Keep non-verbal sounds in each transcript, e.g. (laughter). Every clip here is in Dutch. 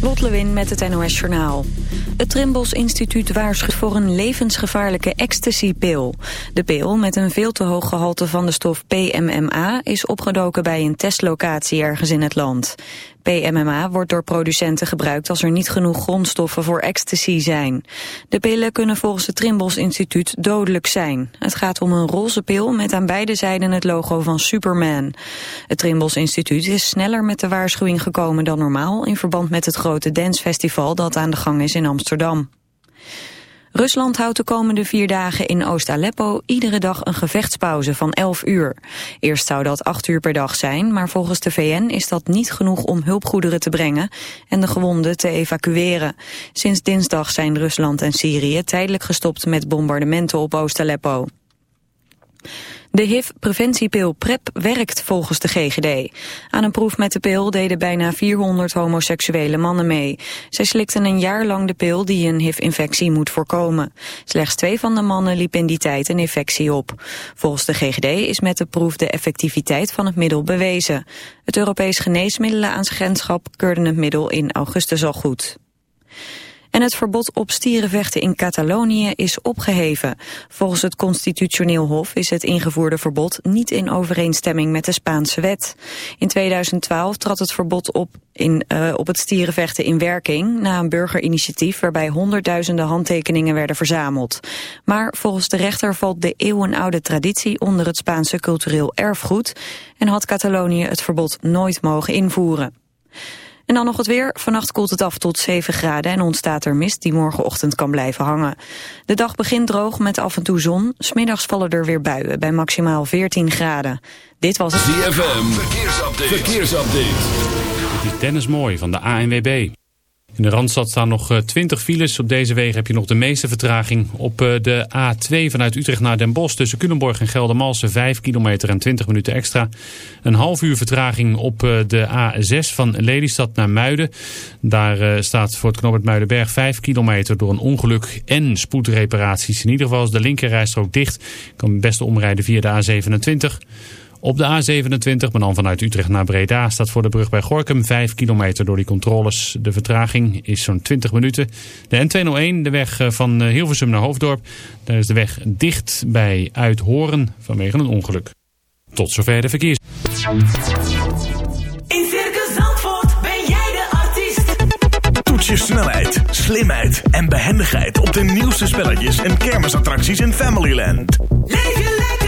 Lot Lewin met het NOS Journaal. Het Trimbos Instituut waarschuwt voor een levensgevaarlijke ecstasy-pil. De pil, met een veel te hoog gehalte van de stof PMMA... is opgedoken bij een testlocatie ergens in het land. PMMA wordt door producenten gebruikt als er niet genoeg grondstoffen voor ecstasy zijn. De pillen kunnen volgens het Trimbos Instituut dodelijk zijn. Het gaat om een roze pil met aan beide zijden het logo van Superman. Het Trimbos Instituut is sneller met de waarschuwing gekomen dan normaal... in verband met het grote dancefestival dat aan de gang is in Amsterdam. Rusland houdt de komende vier dagen in Oost-Aleppo iedere dag een gevechtspauze van 11 uur. Eerst zou dat 8 uur per dag zijn, maar volgens de VN is dat niet genoeg om hulpgoederen te brengen en de gewonden te evacueren. Sinds dinsdag zijn Rusland en Syrië tijdelijk gestopt met bombardementen op Oost-Aleppo. De HIV-preventiepil PrEP werkt volgens de GGD. Aan een proef met de pil deden bijna 400 homoseksuele mannen mee. Zij slikten een jaar lang de pil die een HIV-infectie moet voorkomen. Slechts twee van de mannen liepen in die tijd een infectie op. Volgens de GGD is met de proef de effectiviteit van het middel bewezen. Het Europees Geneesmiddelenagentschap keurde het middel in augustus al goed. En het verbod op stierenvechten in Catalonië is opgeheven. Volgens het constitutioneel hof is het ingevoerde verbod niet in overeenstemming met de Spaanse wet. In 2012 trad het verbod op, in, uh, op het stierenvechten in werking... na een burgerinitiatief waarbij honderdduizenden handtekeningen werden verzameld. Maar volgens de rechter valt de eeuwenoude traditie onder het Spaanse cultureel erfgoed... en had Catalonië het verbod nooit mogen invoeren. En dan nog het weer. Vannacht koelt het af tot 7 graden en ontstaat er mist die morgenochtend kan blijven hangen. De dag begint droog met af en toe zon. Smiddags vallen er weer buien bij maximaal 14 graden. Dit was het... ZFM. Verkeersupdate. Verkeersupdate. Het is Dennis Mooi van de ANWB. In de Randstad staan nog 20 eh, files. Op deze wegen heb je nog de meeste vertraging. Op eh, de A2 vanuit Utrecht naar Den Bosch tussen Culemborg en Geldermalsen 5 kilometer en 20 minuten extra. Een half uur vertraging op eh, de A6 van Lelystad naar Muiden. Daar staat voor het knooppunt Muidenberg 5 kilometer door een ongeluk en spoedreparaties. In ieder geval is de linkerrijstrook dicht. Kan het beste omrijden via de A27. Op de A27, maar dan vanuit Utrecht naar Breda, staat voor de brug bij Gorkum 5 kilometer door die controles. De vertraging is zo'n 20 minuten. De N201, de weg eh, van eh, Hilversum naar Hoofddorp, daar is de weg dicht bij Uithoren vanwege een ongeluk. Tot zover de verkeers. In Circus Zandvoort ben jij de artiest. Toets je snelheid, slimheid en behendigheid op de nieuwste spelletjes en kermisattracties in Familyland. Leef je lekker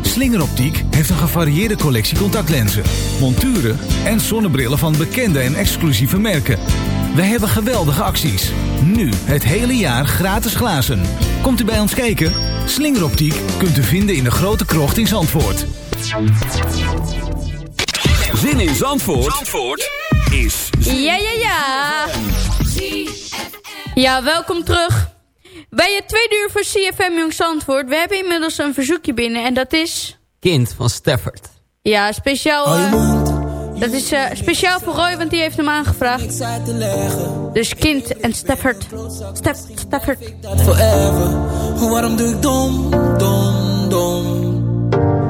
Slingeroptiek heeft een gevarieerde collectie contactlenzen, monturen en zonnebrillen van bekende en exclusieve merken. Wij hebben geweldige acties. Nu het hele jaar gratis glazen. Komt u bij ons kijken? Slingeroptiek kunt u vinden in de grote krocht in Zandvoort. Zin in Zandvoort, Zandvoort is Ja, ja, ja. Ja, welkom terug. Bij het tweede uur voor CFM Jong Zandvoort. We hebben inmiddels een verzoekje binnen en dat is... Kind van Stafford. Ja, speciaal... eh, dat is eh, speciaal voor Roy, want die heeft hem aangevraagd. Dus Kind en Stafford. Staff, Stafford. forever. Waarom doe ik dom, dom, dom?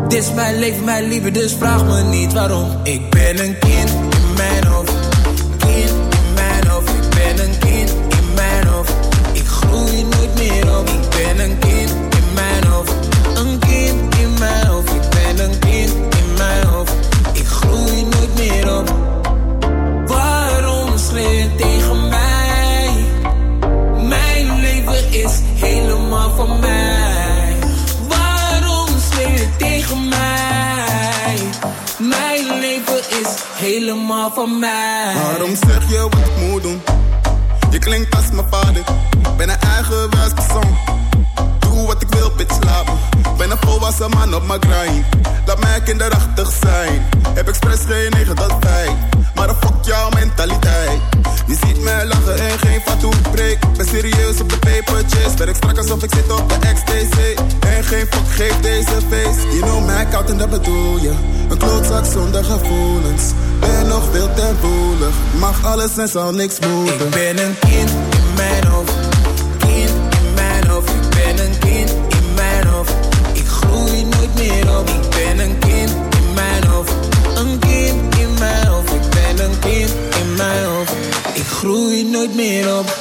Dit is mijn leven, mijn liefde, dus vraag me niet waarom. Ik ben een kind in mijn hoofd. Waarom speel je tegen mij? Mijn leven is helemaal van mij. Waarom zeg je wat ik moet doen? Je klinkt als mijn vader. Ik ben een eigenwijs persoon Doe wat ik wil, bitch, laat me. Ben een volwassen man op mijn grind. Laat mij kinderachtig zijn. Heb expres geen 9 tot 5. Maar fuck jouw mentaliteit. Je ziet mij lachen en geen fatu break. Ben serieus op de papertjes. Werk strak alsof ik zit op de XTC. En geen fuck geeft deze face. Je know mij koud en dat bedoel je. Een klootzak zonder gevoelens. Ben nog wild en woelig. Mag alles en zal niks moeten. Ik ben een kind in mijn hoofd. Ik ben een kind in mijn hoofd. Een kind in mijn hoofd. Ik ben een kind in mijn hoofd. Ik groei nooit meer op.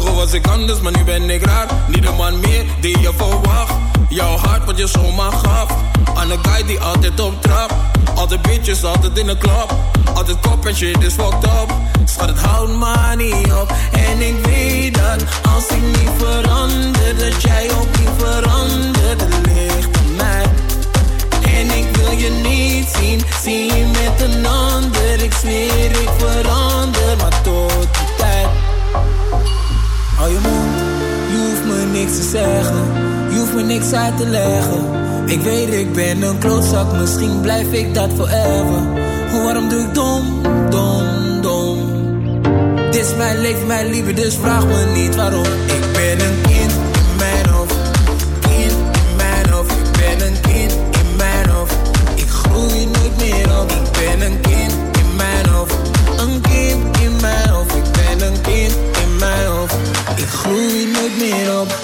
Vroeger was ik anders, maar nu ben ik raar. Niet de man meer die je verwacht. Jouw hart wat je zomaar gaf. Aan een guy die altijd op trap. Altijd bitches, altijd in de club. Altijd kop en shit is fucked up. Schat, het houdt maar niet op. En ik weet dat als ik niet verander, dat jij ook niet verandert. Het ligt aan mij. En ik wil je niet zien, zie je met een ander. Ik zweer, ik verander, maar tot. Je hoeft me niks te zeggen. Je hoeft me niks uit te leggen. Ik weet, ik ben een klootzak, misschien blijf ik dat forever. Oh, waarom doe ik dom, dom, dom? Dit is mijn leven, mijn liefde, dus vraag me niet waarom. Ik ben een kind Ik groei nooit meer op.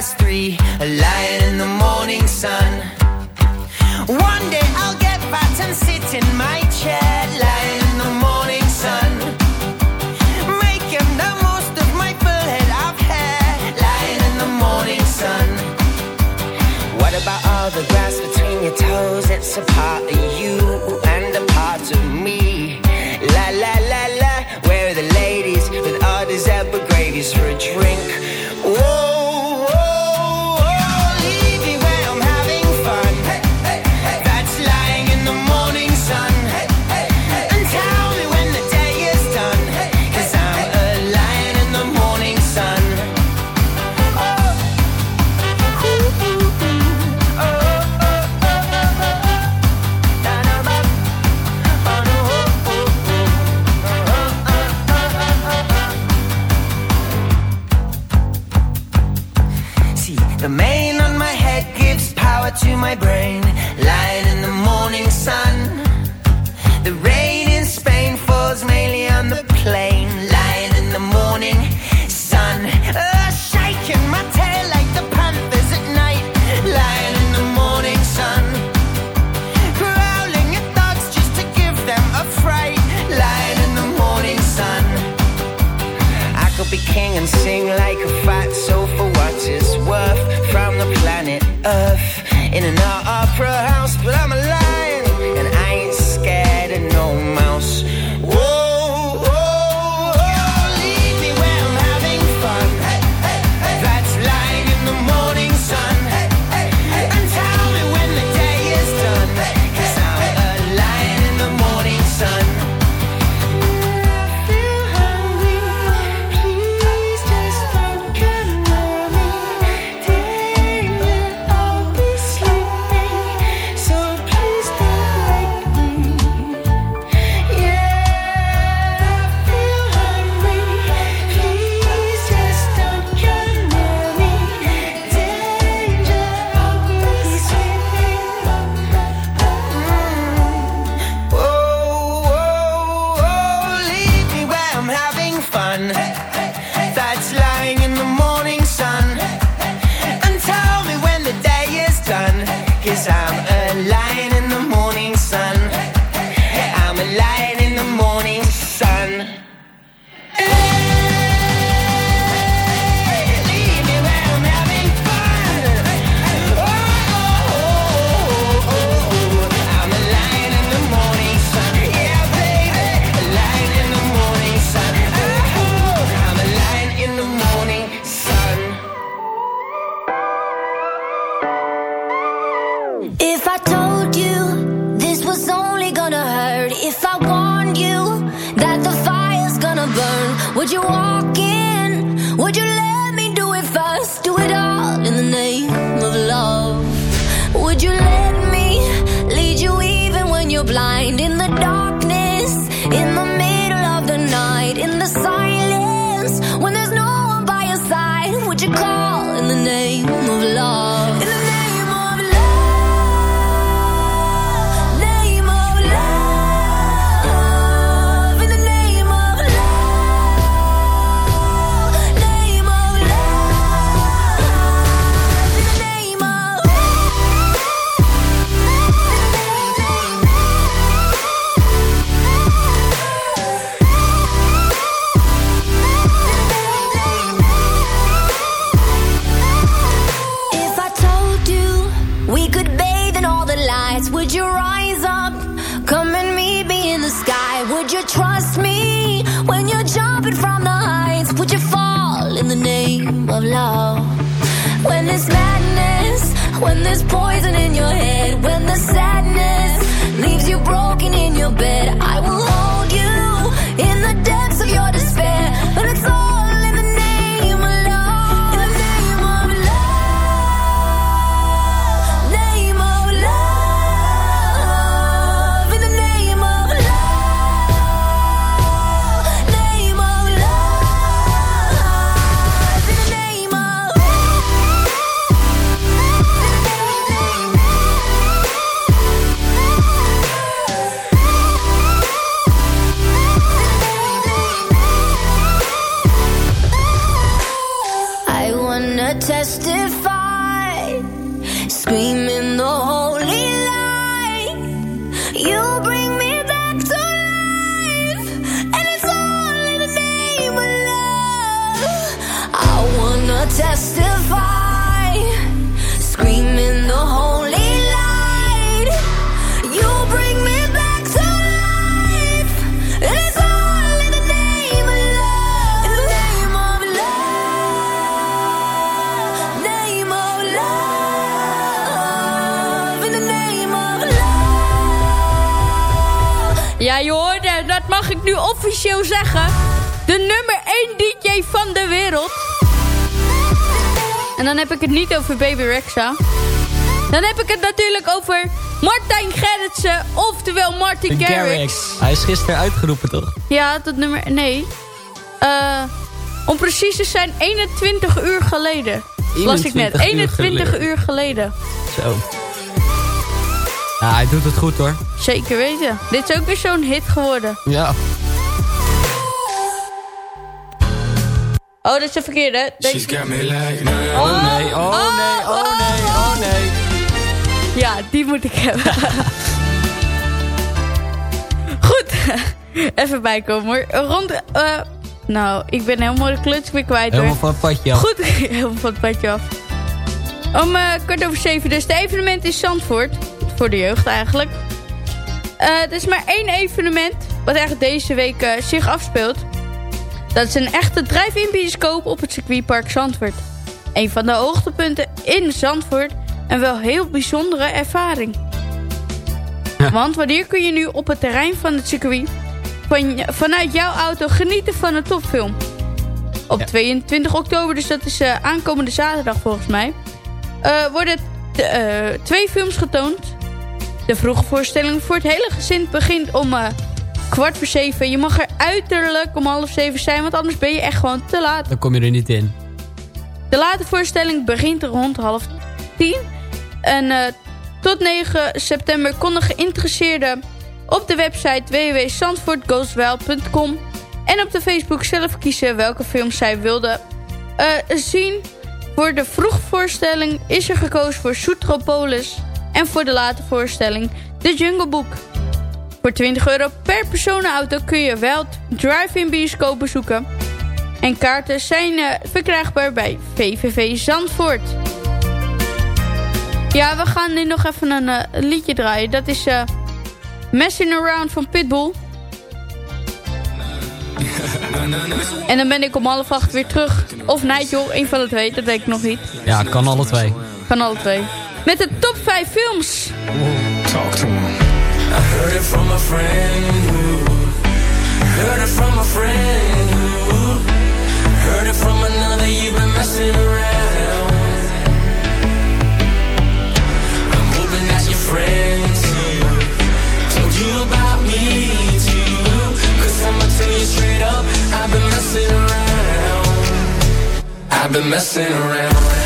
past three. Hoorde, dat mag ik nu officieel zeggen. De nummer 1 DJ van de wereld. En dan heb ik het niet over Baby Rexa. Dan heb ik het natuurlijk over Martijn Gerritsen, oftewel Martin Garrix. Hij is gisteren uitgeroepen, toch? Ja, dat nummer... Nee. Eh, om precies te zijn 21 uur geleden. Las ik net. 21 uur 21 geleden. uur geleden. Zo. Ja, hij doet het goed, hoor. Zeker weten. Dit is ook weer zo'n hit geworden. Ja. Oh, dat is de verkeerde. Denk... Oh nee, oh nee, oh nee, oh nee. Ja, die moet ik hebben. (laughs) Goed. (laughs) Even bijkomen hoor. Rond... eh, nou, ik ben helemaal de kluts weer kwijt hoor. Helemaal van het padje af. Goed, (laughs) helemaal van het padje af. Om eh, kwart over zeven dus. De evenement in Zandvoort. Voor de jeugd eigenlijk. Eh er is maar één evenement. Wat eigenlijk deze week eh, zich afspeelt. Dat is een echte drive-in bioscoop op het circuitpark Zandvoort. Een van de hoogtepunten in Zandvoort. En wel heel bijzondere ervaring. Want wanneer kun je nu op het terrein van het circuit... Van, vanuit jouw auto genieten van een topfilm? Op 22 oktober, dus dat is eh, aankomende zaterdag volgens mij... worden twee films getoond. De vroege voorstelling voor het hele gezin begint om eh, kwart voor zeven. Je mag er uiterlijk om half zeven zijn, want anders ben je echt gewoon te laat. Dan kom je er niet in. De late voorstelling begint rond half tien. En eh, tot 9 september konden geïnteresseerden op de website www.zandvoortgoeswild.com en op de Facebook zelf kiezen welke films zij wilden eh, zien. Voor de vroegvoorstelling is er gekozen voor Soetropolis en voor de late voorstelling The Jungle Book. Voor 20 euro per personenauto kun je wel drive-in bioscoop bezoeken. En kaarten zijn eh, verkrijgbaar bij VVV Zandvoort. Ja, we gaan nu nog even een eh, liedje draaien. Dat is eh Messing Around van Pitbull. En dan ben ik om half acht weer terug. Of Nigel, een van de twee, dat weet ik nog niet. Ja, kan alle twee. Van alle twee. Met de top 5 films. Talk to him. I heard it from a friend who heard it from a friend who heard it from another. You've been messing around. I'm hoping that your friends too told you about me too. Cause I'ma tell you straight up, I've been messing around. I've been messing around.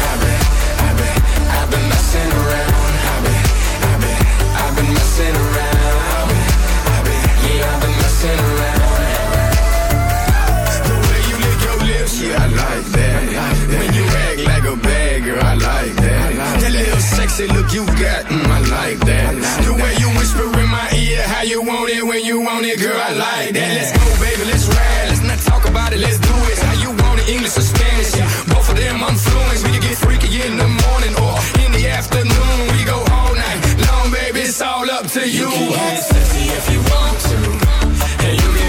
Sexy look you got, mm, I like that. The way you whisper in my ear, how you want it when you want it, girl, I like that. Let's go, baby, let's ride. Let's not talk about it, let's do it. How you want it, English or Spanish? Yeah, both of them I'm fluent. We can get freaky in the morning or in the afternoon. We go all night long, baby. It's all up to you. You can get sexy if you want to, and you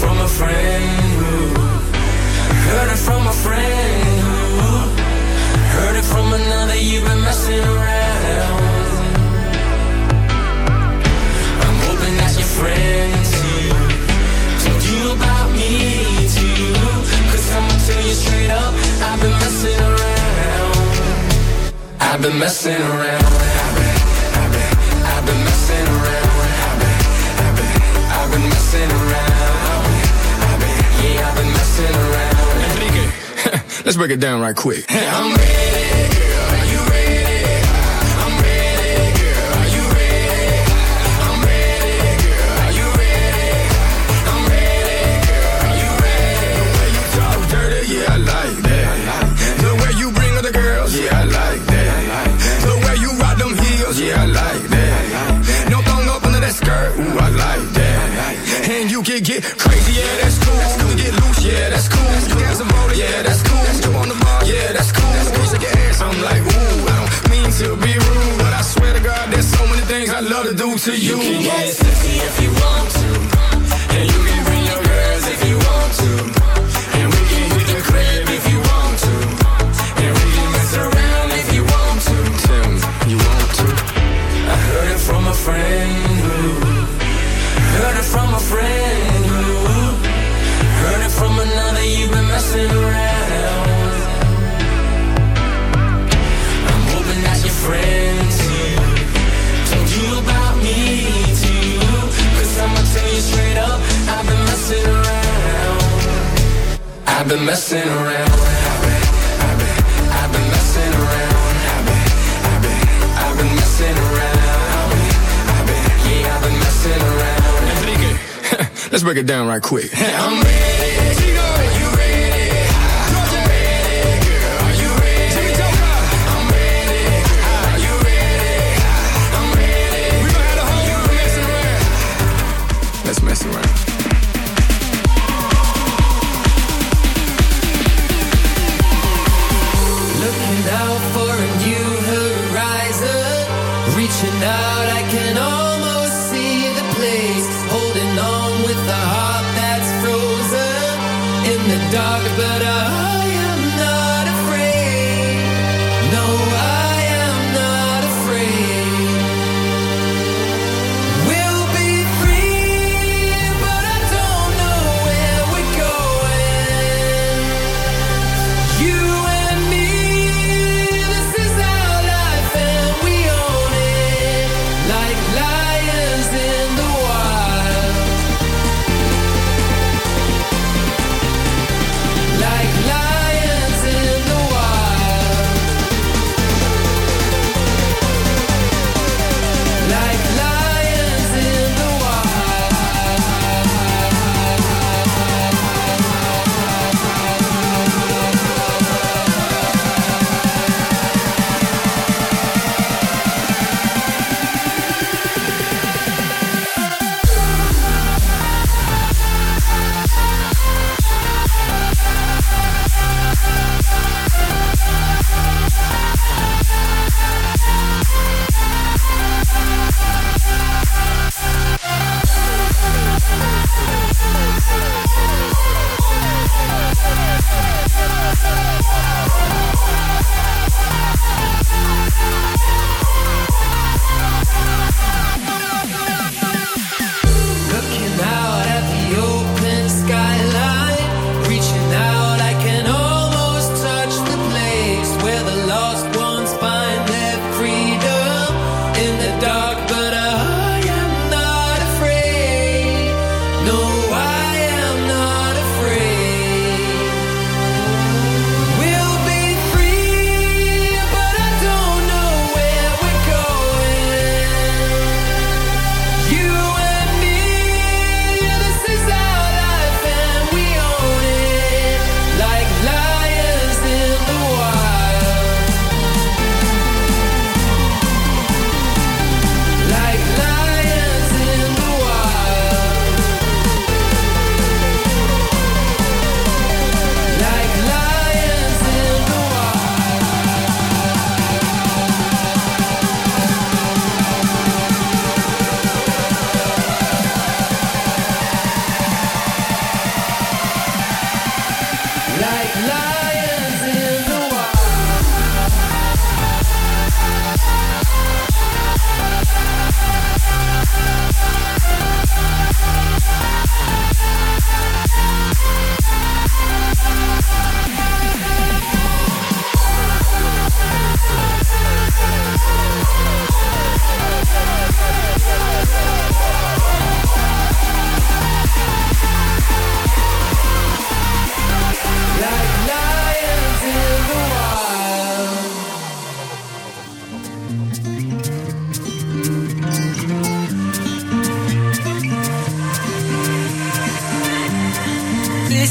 from a friend. Ooh. Heard it from a friend. Let's break it down right quick. I'm ready, girl. Are you ready? I'm ready, girl. Are you ready? I'm ready, girl. Are you ready? I'm ready, girl. Are you ready? The way you talk dirty, yeah, I like that. The way you bring other girls, yeah, I like that. The way you rock them heels, yeah, I like that. No thong up under that skirt, ooh, I like that. And you can get crazy, yeah, that's cool. You can get loose, yeah, that's cool. You can have some yeah, that's cool. I love to do to you. You can get sexy if you want to, and you can bring your girls if you want to, and we can hit the crib if you want to, and we can mess around if you want to. Me, you want to? I heard it from a friend heard it from a friend I've been messing around. I've been, I've been, I've been messing around. I've been, I've been, I've been messing around. I've been, I've been, yeah, I've been messing around. Let's break it down right quick. (laughs) I'm ready.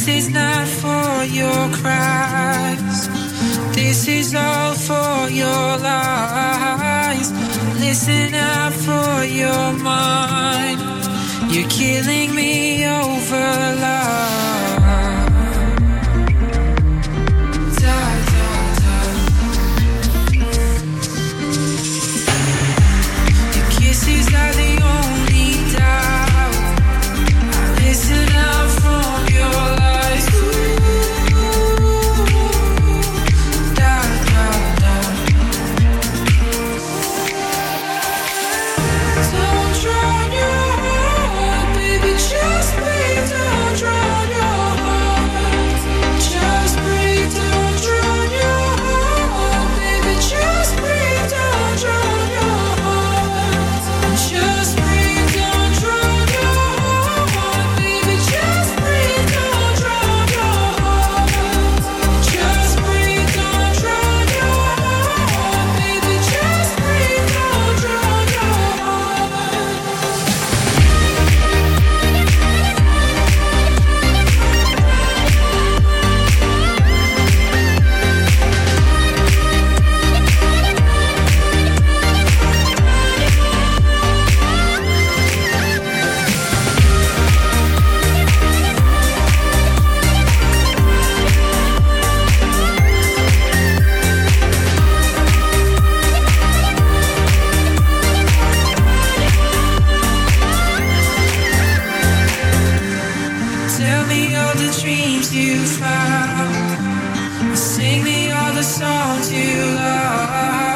This is not for your cries. This is all for your lies. Listen out for your mind. You're killing me over love. Sing me all the songs you love.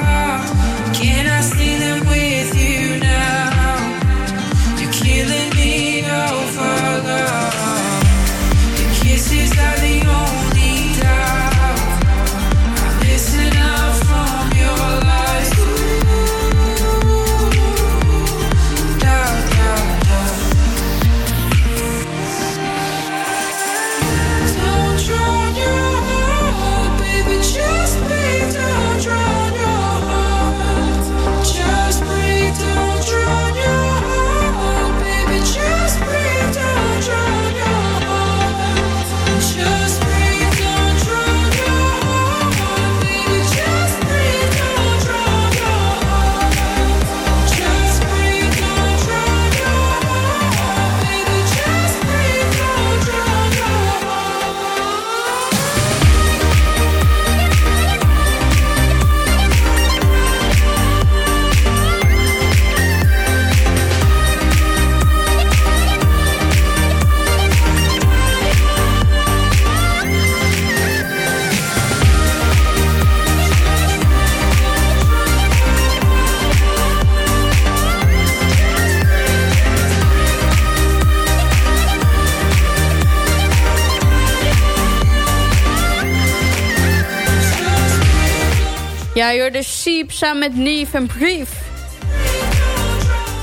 Hoorde Siep samen met Neve en Brief.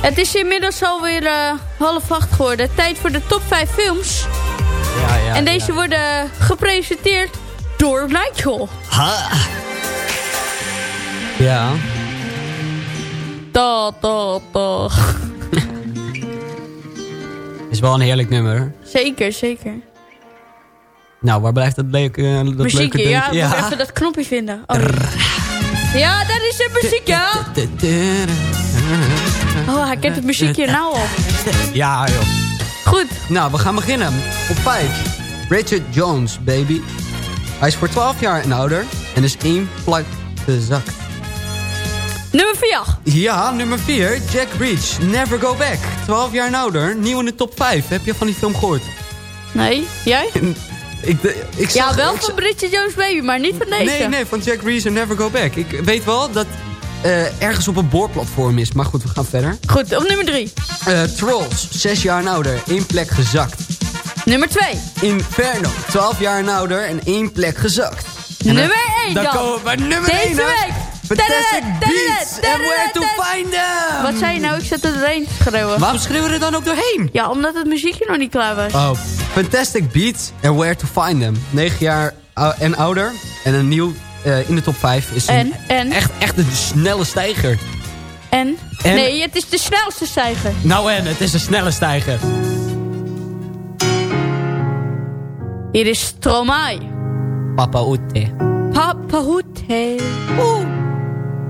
Het is inmiddels alweer eh half acht geworden. Tijd voor de top 5 films. Ja, ja, en deze worden gepresenteerd door Nigel. Ha! Ja. Da, da, da. (laughs) Is wel een heerlijk nummer. Zeker, zeker. Nou, waar blijft dat leuke, dat leuke Muziekje, ja, we moeten even dat knopje vinden. Oh. Ja, dat is het muziekje. Oh, hij kent het muziekje nou al. Ja, joh. Goed. Nou, we gaan beginnen. Op 5. Richard Jones, baby. Hij is voor 12 jaar en ouder en is één plak gezakt. Nummer 4. Ja, nummer 4. Jack Reach, Never Go Back. 12 jaar en ouder, nieuw in de top 5. Heb je van die film gehoord? Nee, jij? (laughs) Ik, ik ja, wel ik van Bridget Jones Baby, maar niet van deze. Nee, nee, van Jack Reese en Never Go Back. Ik weet wel dat eh, ergens op een boorplatform is. Maar goed, we gaan verder. Goed, op nummer 3. Eh, Trolls, 6 jaar en ouder, één plek gezakt. Nummer 2. Inferno, 12 jaar en ouder en één plek gezakt. En Nummer dan- 1 dan dan. komen we bij nummer Deze 1, hè? week. Fantastic Beats and Where to. Find Them. Wat zei je nou? Ik zet er doorheen te schreeuwen. Waarom schreeuwen we er dan ook doorheen? Ja, omdat het muziekje nog niet klaar was. Oh, Fantastic Beats and Where to Find Them. 9 jaar en ouder en een nieuw eh, in de top 5 is een En, en, echt, echt een snelle stijger. en. En- Nee, het is de snelste stijger. Hier is Stromae. Papa Oete. Papa Hoete. Oeh.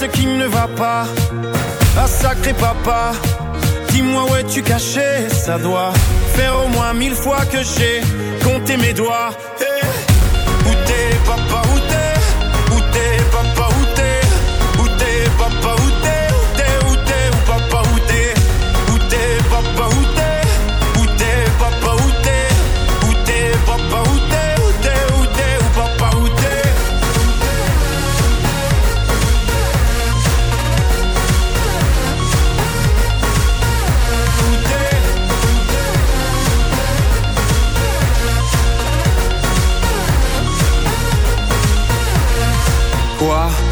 ce qui ne va pas. Ah sacré papa Dis-moi où es-tu caché Ça doit faire au moins mille fois que j'ai compté mes doigts. Hey. Où t'es, papa,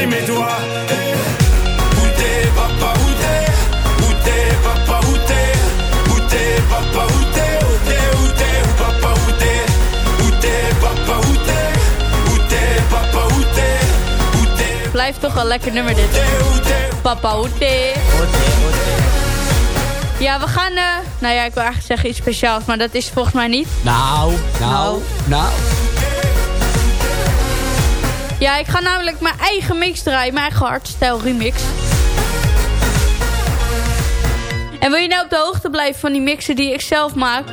compté mes doigts. Où t'es papa, où t'es Où t'es papa, où t'es Où t'es papa, où t'es Où t'es, où t'es, où papa, où t'es Où t'es papa, où t'es Où t'es papa, où t'es Où t'es Blijft toch wel lekker nummer dit. Papa Hoete. Ja, we gaan... eh, nou ja, ik wil eigenlijk zeggen iets speciaals, maar dat is volgens mij niet. Nou, nou, nou. Ja, ik ga namelijk mijn eigen mix draaien. Mijn eigen hardstyle remix. En wil je nou op de hoogte blijven van die mixen die ik zelf maak?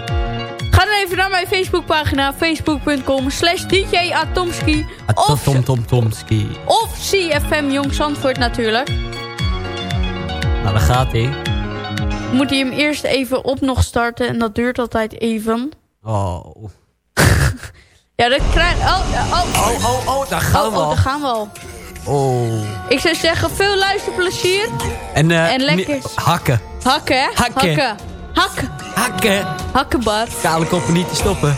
Ga dan even naar mijn Facebookpagina. Facebook.com slash DJ Atomski. Of, Tom Tom Tomski. of CFM Jong Zandvoort natuurlijk. Nou, daar gaat hij. Moet je hem eerst even op nog starten. En dat duurt altijd even. Oh. (laughs) Ja, dat krijg... Oh, oh, Oh, oh, oh, daar gaan oh, we oh, al. daar gaan we al. Oh. Ik zou zeggen, veel luisterplezier. En, eh, En lekker. Hakken. Hakken, hè? Hakken. Hakken. Hakken. Hakken. Hakkenbar. Kale koppen niet te stoppen.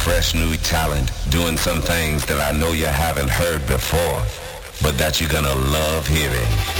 fresh new talent, doing some things that I know you haven't heard before, but that you're gonna love hearing.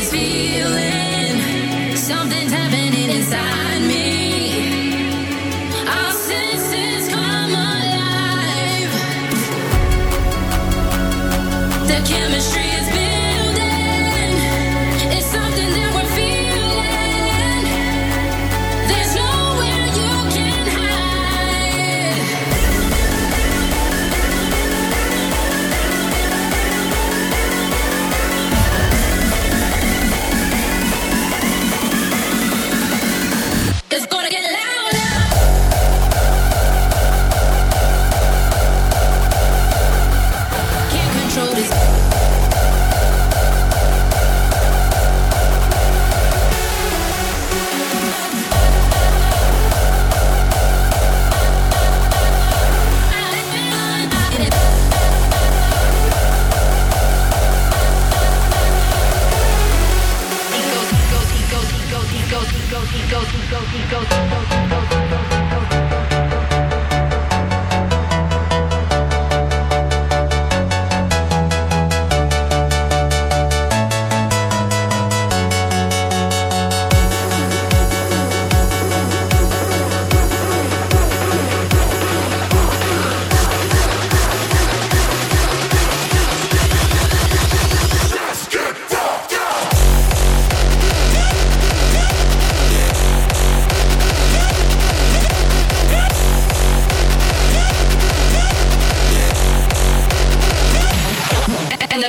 always feel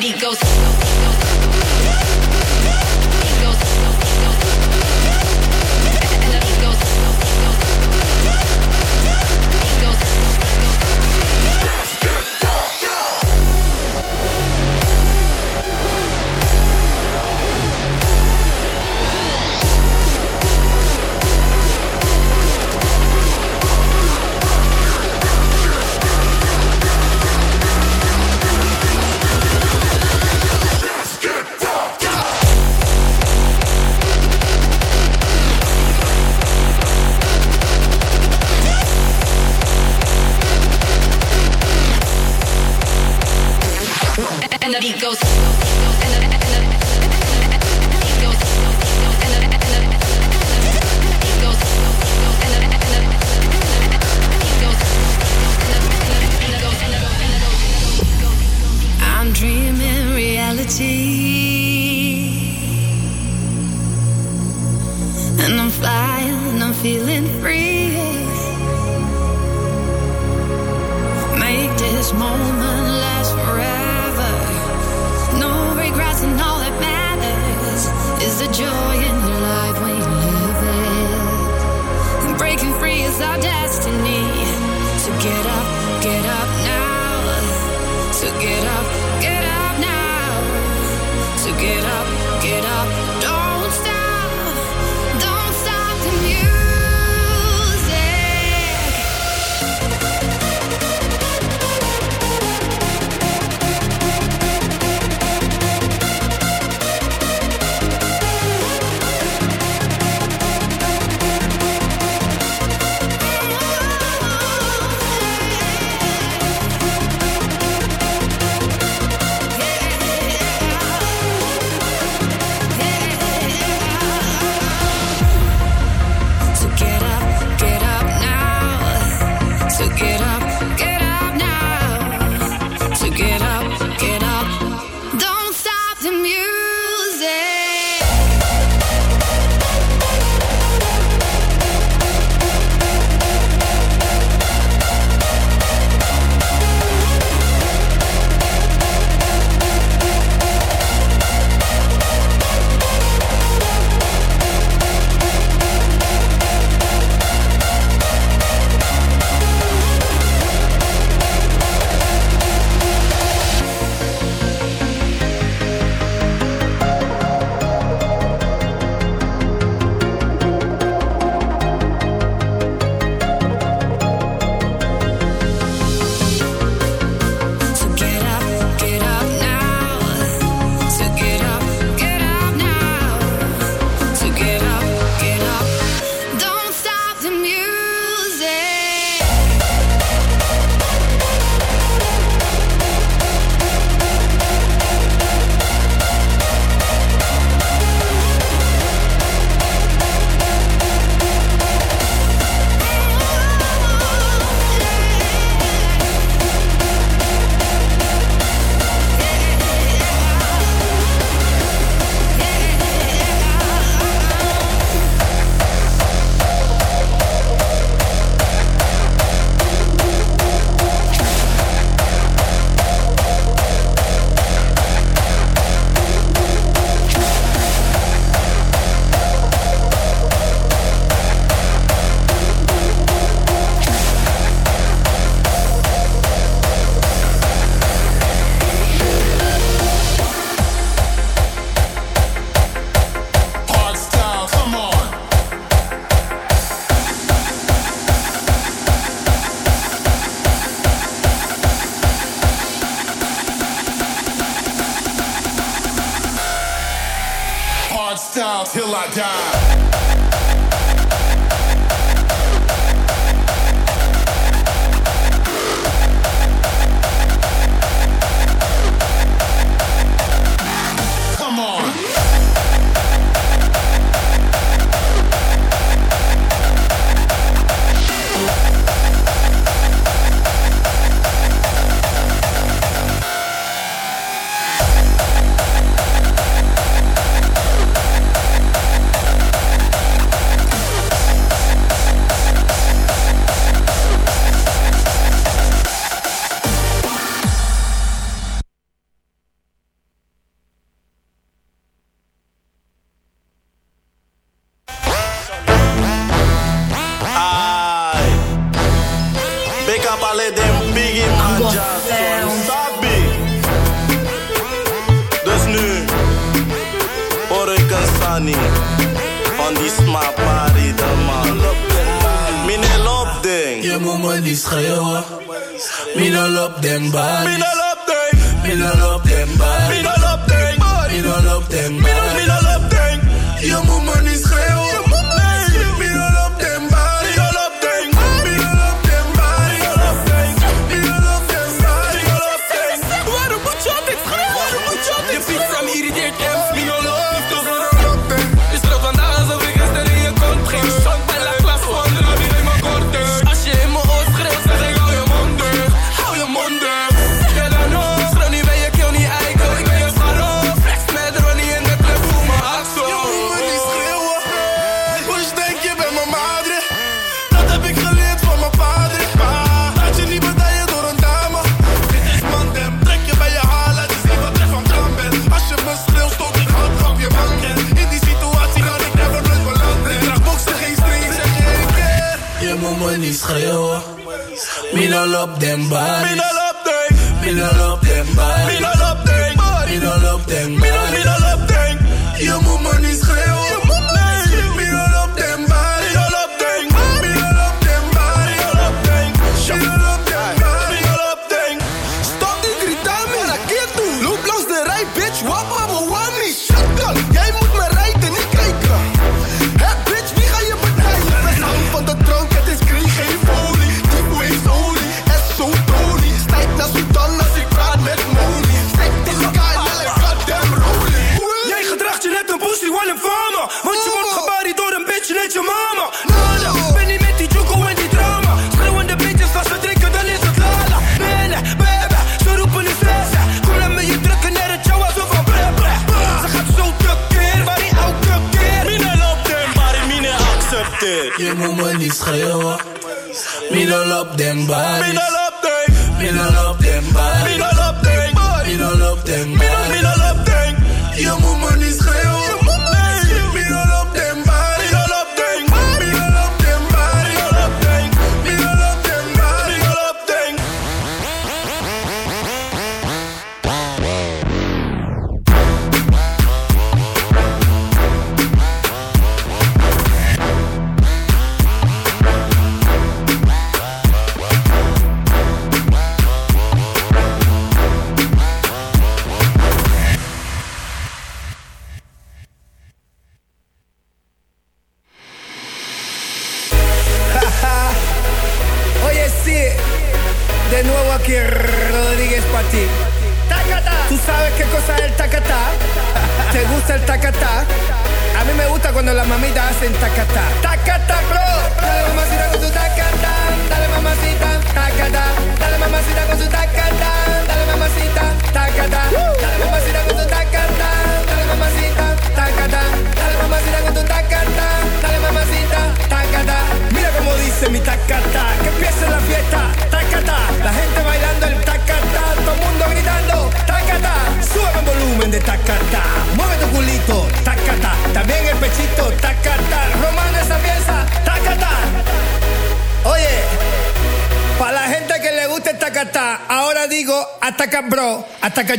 He goes.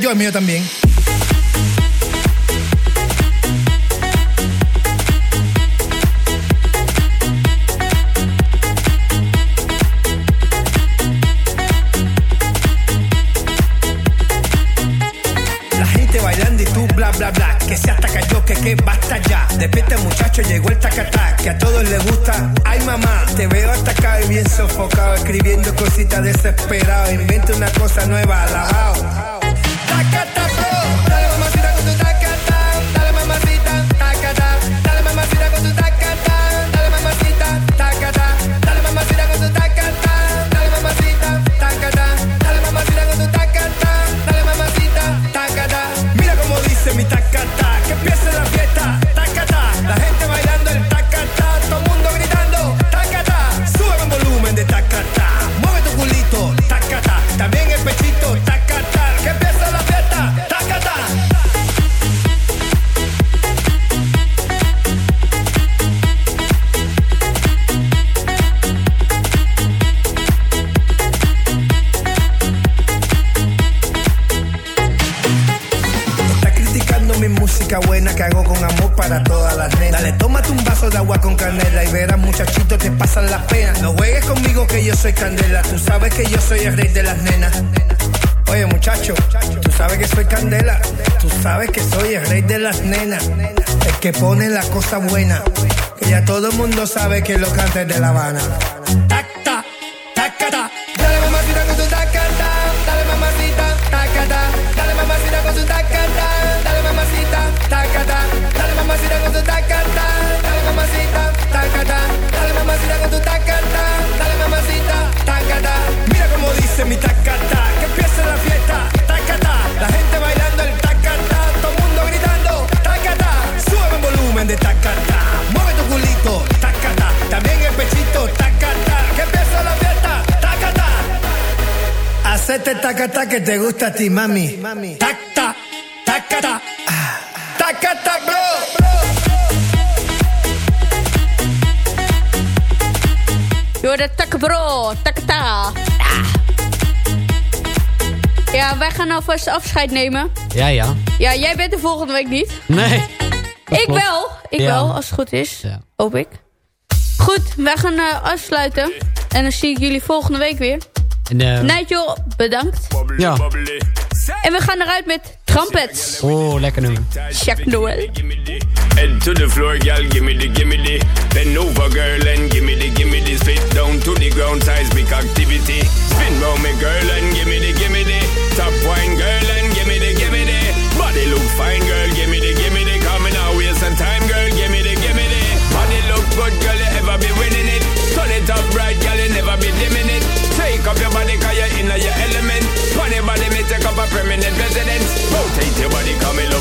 yo, el mío también. La gente bailando y tú bla bla, bla, que se ataca yo, que que basta ya. Despierta este muchacho, llegó el tacatá, que a todos les gusta. Ay mamá, te veo atacado y bien sofocado, escribiendo cositas desesperado. Inventa una cosa nueva, La alabao ta, ta, soy candela, tú sabes que yo soy el rey de las nenas. Oye muchacho, tú sabes que soy candela, tú sabes que soy el rey de las nenas, el que pone la cosa buena, que ya todo el mundo sabe que es lo cante de La Habana. tacata que te gusta ti, mami. Tacta, tacata, tacata, bro. Yo, de tak bro, takta. Ah. Ja, wij gaan nou alvast afscheid nemen. Ja, ja. Ja, jij bent de volgende week niet. Nee. Ik wel. Ik wel, als het goed is. Ja. Hoop ik. Goed, wij gaan eh, afsluiten. En dan zie ik jullie volgende week weer. En, eh, Nigel, bedankt. Ja. En we gaan eruit met trumpets. Oh, lekker nummer. Jacques Noël. Head to the floor, girl, gimme the, gimme the Bend over, girl, and gimme the, gimme the Spit down to the ground, seismic activity Spin round me, girl, and gimme the, gimme the Top wine, girl, and gimme the, gimme the Body look fine, girl,